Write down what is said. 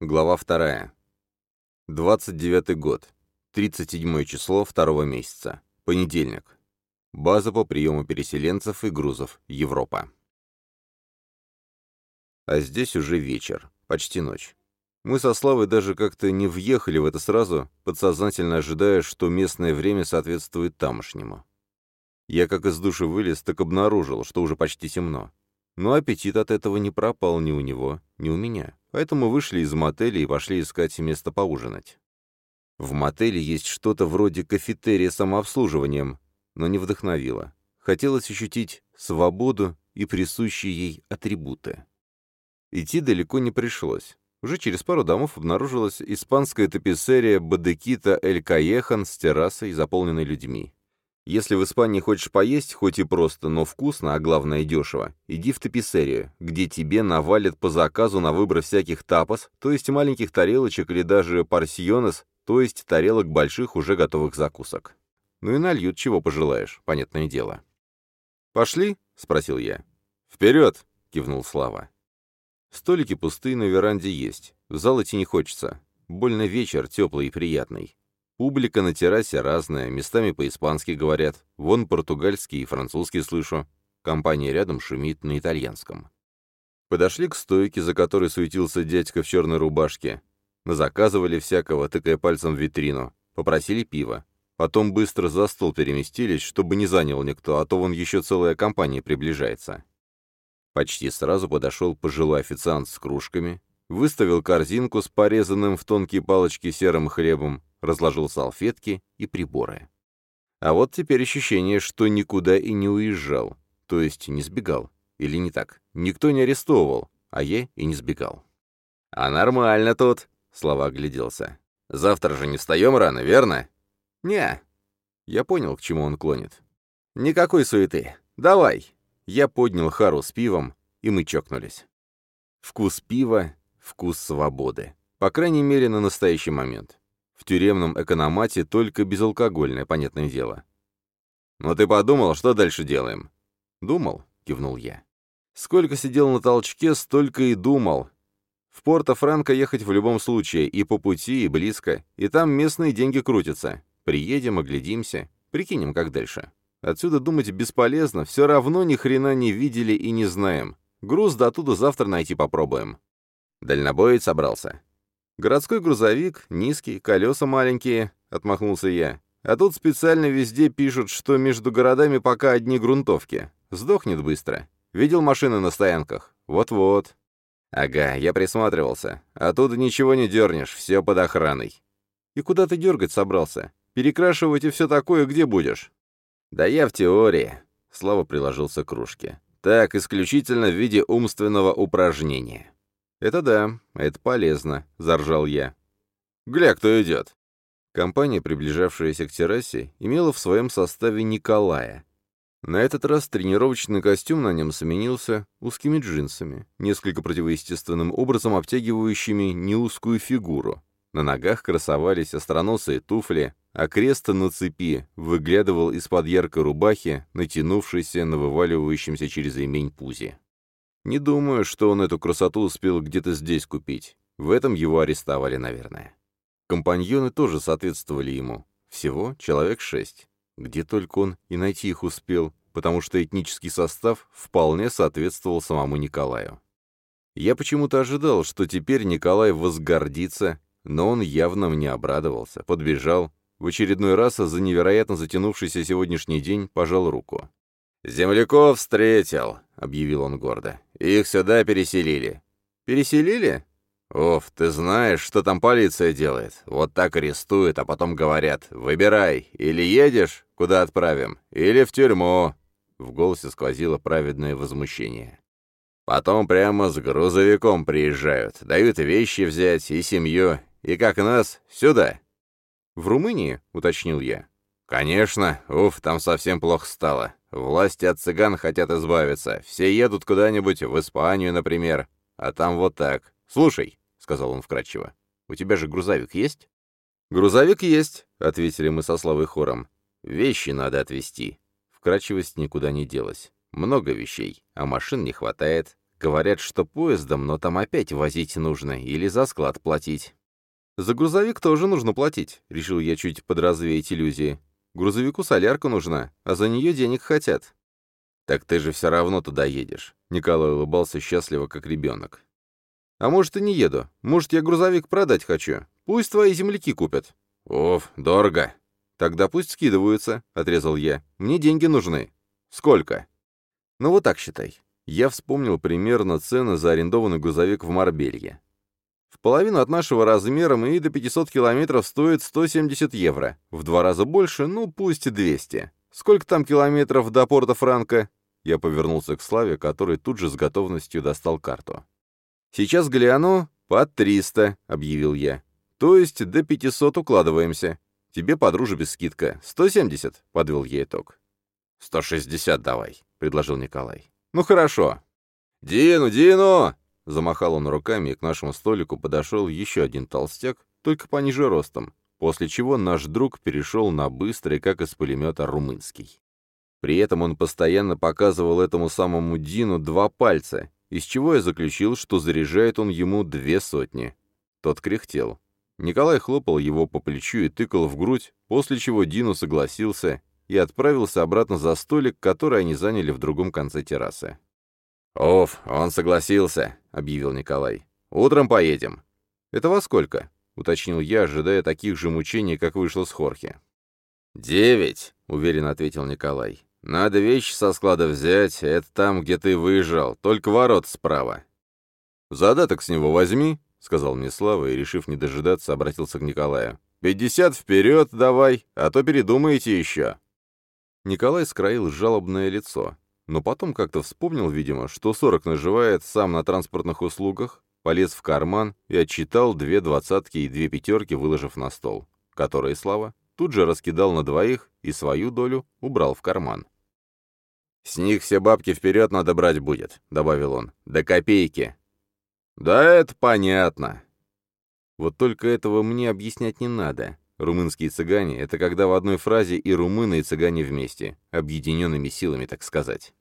Глава вторая. 29 год. 37 число второго месяца. Понедельник. База по приему переселенцев и грузов. Европа. А здесь уже вечер. Почти ночь. Мы со Славой даже как-то не въехали в это сразу, подсознательно ожидая, что местное время соответствует тамошнему. Я как из души вылез, так обнаружил, что уже почти темно. Но аппетит от этого не пропал ни у него, ни у меня. Поэтому вышли из мотеля и пошли искать место поужинать. В мотеле есть что-то вроде кафетерия с самообслуживанием, но не вдохновило. Хотелось ощутить свободу и присущие ей атрибуты. Идти далеко не пришлось. Уже через пару домов обнаружилась испанская таписерия Бадекита Эль Каехан с террасой, заполненной людьми. Если в Испании хочешь поесть, хоть и просто, но вкусно, а главное дешево, иди в таписерию, где тебе навалят по заказу на выбор всяких тапос, то есть маленьких тарелочек или даже парсионес, то есть тарелок больших уже готовых закусок. Ну и нальют, чего пожелаешь, понятное дело. «Пошли?» — спросил я. «Вперед!» — кивнул Слава. Столики пустые на веранде есть, в зал идти не хочется. Больно вечер, теплый и приятный. Публика на террасе разная, местами по-испански говорят, вон португальский и французский слышу. Компания рядом шумит на итальянском. Подошли к стойке, за которой суетился дядька в черной рубашке. Назаказывали всякого, тыкая пальцем в витрину. Попросили пива. Потом быстро за стол переместились, чтобы не занял никто, а то вон еще целая компания приближается. Почти сразу подошел пожилой официант с кружками, выставил корзинку с порезанным в тонкие палочки серым хлебом, разложил салфетки и приборы. А вот теперь ощущение, что никуда и не уезжал, то есть не сбегал. Или не так, никто не арестовывал, а я и не сбегал. «А нормально тут», — Слава огляделся. «Завтра же не встаем рано, верно?» «Не». Я понял, к чему он клонит. «Никакой суеты. Давай». Я поднял хару с пивом, и мы чокнулись. Вкус пива, вкус свободы. По крайней мере, на настоящий момент. В тюремном экономате только безалкогольное, понятное дело. «Но ты подумал, что дальше делаем?» «Думал», — кивнул я. «Сколько сидел на толчке, столько и думал. В Порто-Франко ехать в любом случае, и по пути, и близко, и там местные деньги крутятся. Приедем, оглядимся, прикинем, как дальше. Отсюда думать бесполезно, все равно ни хрена не видели и не знаем. Груз до оттуда завтра найти попробуем». Дальнобоец собрался. «Городской грузовик, низкий, колеса маленькие», — отмахнулся я. «А тут специально везде пишут, что между городами пока одни грунтовки. Сдохнет быстро. Видел машины на стоянках? Вот-вот». «Ага, я присматривался. Оттуда ничего не дернешь, все под охраной». «И куда ты дергать собрался? Перекрашивать и все такое где будешь?» «Да я в теории», — Слава приложился к кружке. «Так, исключительно в виде умственного упражнения». «Это да, это полезно», — заржал я. «Гля, кто идет!» Компания, приближавшаяся к террасе, имела в своем составе Николая. На этот раз тренировочный костюм на нем сменился узкими джинсами, несколько противоестественным образом обтягивающими неузкую фигуру. На ногах красовались остроносые туфли, а крест на цепи выглядывал из-под яркой рубахи, натянувшейся на вываливающемся через ремень пузе. Не думаю, что он эту красоту успел где-то здесь купить. В этом его арестовали, наверное. Компаньоны тоже соответствовали ему. Всего человек шесть. Где только он и найти их успел, потому что этнический состав вполне соответствовал самому Николаю. Я почему-то ожидал, что теперь Николай возгордится, но он явно мне обрадовался, подбежал, в очередной раз за невероятно затянувшийся сегодняшний день пожал руку. «Земляков встретил», — объявил он гордо. «Их сюда переселили». «Переселили?» «Оф, ты знаешь, что там полиция делает? Вот так арестуют, а потом говорят, выбирай, или едешь, куда отправим, или в тюрьму». В голосе сквозило праведное возмущение. Потом прямо с грузовиком приезжают, дают вещи взять и семью, и как нас, сюда. «В Румынии?» — уточнил я. «Конечно, уф, там совсем плохо стало. Власти от цыган хотят избавиться. Все едут куда-нибудь, в Испанию, например. А там вот так. Слушай, — сказал он вкратчиво, — у тебя же грузовик есть? «Грузовик есть», — ответили мы со Славой хором. «Вещи надо отвезти». Вкрадчивость никуда не делась. Много вещей, а машин не хватает. Говорят, что поездом, но там опять возить нужно или за склад платить. За грузовик тоже нужно платить, решил я чуть подразвеять иллюзии. Грузовику солярка нужна, а за нее денег хотят. Так ты же все равно туда едешь. Николай улыбался счастливо, как ребенок. А может, и не еду. Может, я грузовик продать хочу. Пусть твои земляки купят. Оф, дорого. Тогда пусть скидываются, отрезал я. Мне деньги нужны. Сколько? Ну вот так считай. Я вспомнил примерно цены за арендованный грузовик в Марбелье. Половину от нашего размера и до 500 километров стоит 170 евро. В два раза больше, ну пусть 200. Сколько там километров до порта Франка? Я повернулся к Славе, который тут же с готовностью достал карту. «Сейчас гляну, под 300», — объявил я. «То есть до 500 укладываемся. Тебе, подружа, без скидка. 170», — подвел я итог. «160 давай», — предложил Николай. «Ну хорошо». «Дину, Дину!» Замахал он руками, и к нашему столику подошел еще один толстяк, только пониже ростом, после чего наш друг перешел на быстрый, как из пулемета, румынский. При этом он постоянно показывал этому самому Дину два пальца, из чего я заключил, что заряжает он ему две сотни. Тот кряхтел. Николай хлопал его по плечу и тыкал в грудь, после чего Дину согласился и отправился обратно за столик, который они заняли в другом конце террасы. «Оф, он согласился», — объявил Николай. «Утром поедем». «Это во сколько?» — уточнил я, ожидая таких же мучений, как вышло с Хорхе. «Девять», — уверенно ответил Николай. «Надо вещи со склада взять, это там, где ты выезжал, только ворот справа». «Задаток с него возьми», — сказал мне Слава, и, решив не дожидаться, обратился к Николаю. «Пятьдесят вперед давай, а то передумаете еще». Николай скроил жалобное лицо, но потом как-то вспомнил, видимо, что сорок наживает сам на транспортных услугах, полез в карман и отчитал две двадцатки и две пятерки, выложив на стол, которые Слава тут же раскидал на двоих и свою долю убрал в карман. «С них все бабки вперед надо брать будет», — добавил он, — «до копейки». «Да это понятно». Вот только этого мне объяснять не надо. Румынские цыгане — это когда в одной фразе и румыны, и цыгане вместе, объединенными силами, так сказать.